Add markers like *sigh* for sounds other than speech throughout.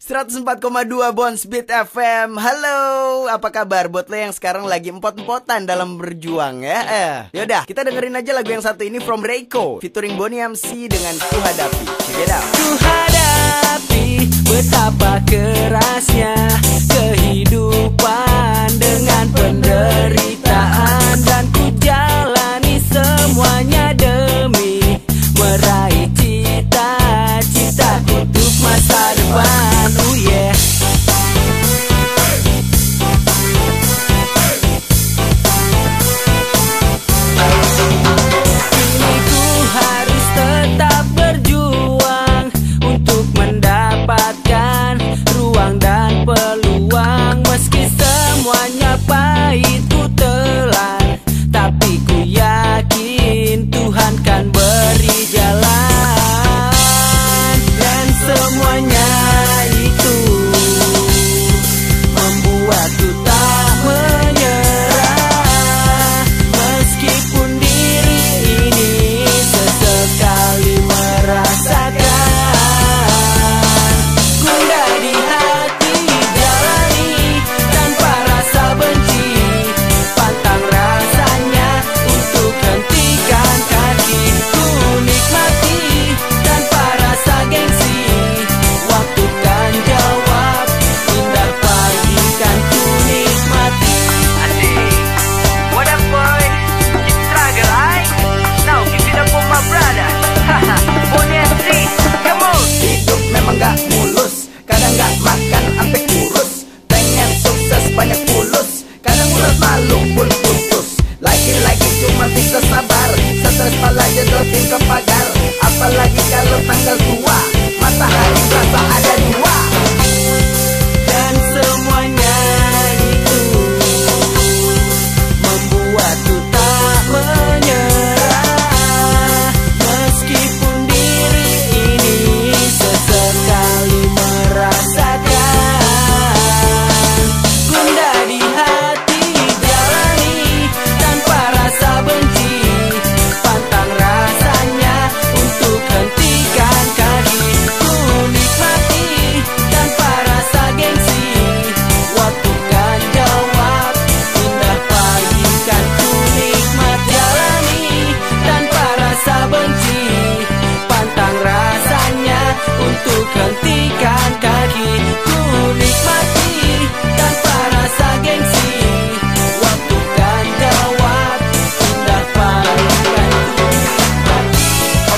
104,2 Bons Beat FM Halo, apa kabar buat lo yang sekarang lagi empot-empotan dalam berjuang ya? Eh, yaudah, kita dengerin aja lagu yang satu ini From Reiko Featuring Bonnie MC dengan Ku Hadapi. Check it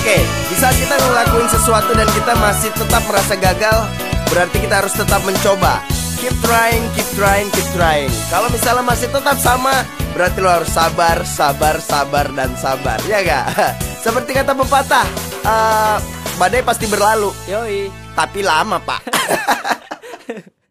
Oke, kita ngelakuin sesuatu dan kita masih tetap merasa gagal, berarti kita harus tetap mencoba. Keep trying, keep trying, keep trying. Kalau misalnya masih tetap sama, berarti lo harus sabar, sabar, sabar, dan sabar. Ya gak? *laughs* Seperti kata pepatah, eh, badai pasti berlalu. Yoi. Tapi lama, Pak. *laughs*